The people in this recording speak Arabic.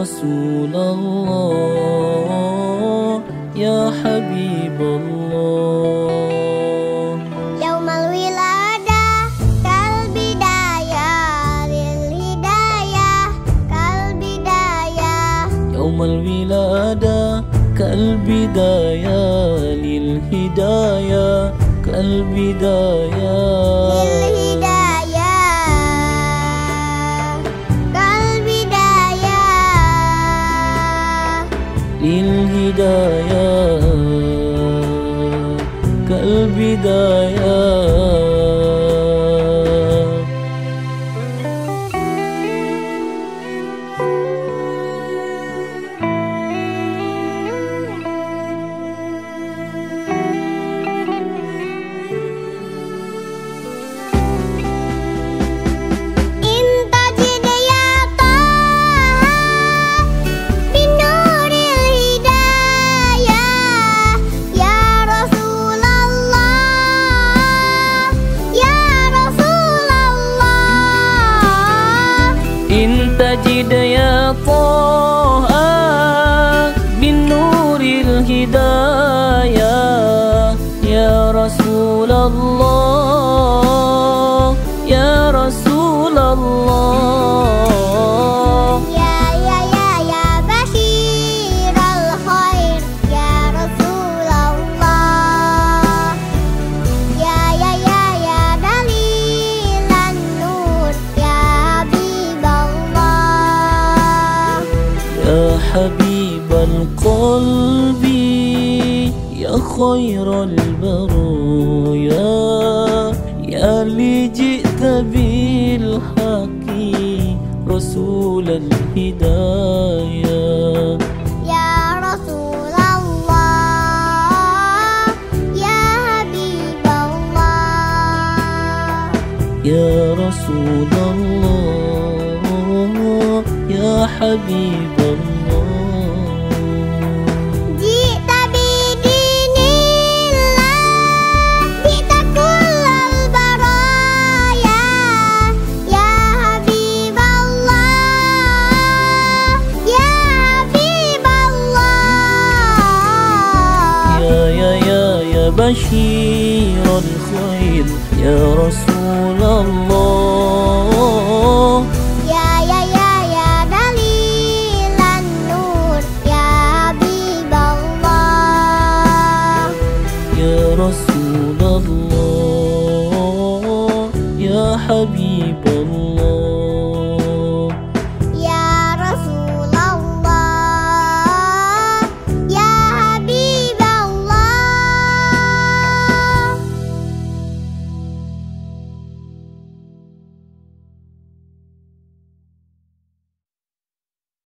رسول الله يا حبيب الله. يوم الولادة كالبداية للهداية كالبداية. يوم الولادة كالبداية للهداية كالبداية. للهداية. للهداية كالبداية تجد يا طه بالنور الهداية. يا رسول الله يا رسول الله. حبيب القلب يا خير البرايا يا اللي جئت بالحق رسول الهداية. يا رسول الله يا حبيب الله. يا رسول الله. يا حبيب الله. جئت بدين الله جئت كل البرايا. يا حبيب الله يا حبيب الله. يا يا يا يا بشير الخير يا رسول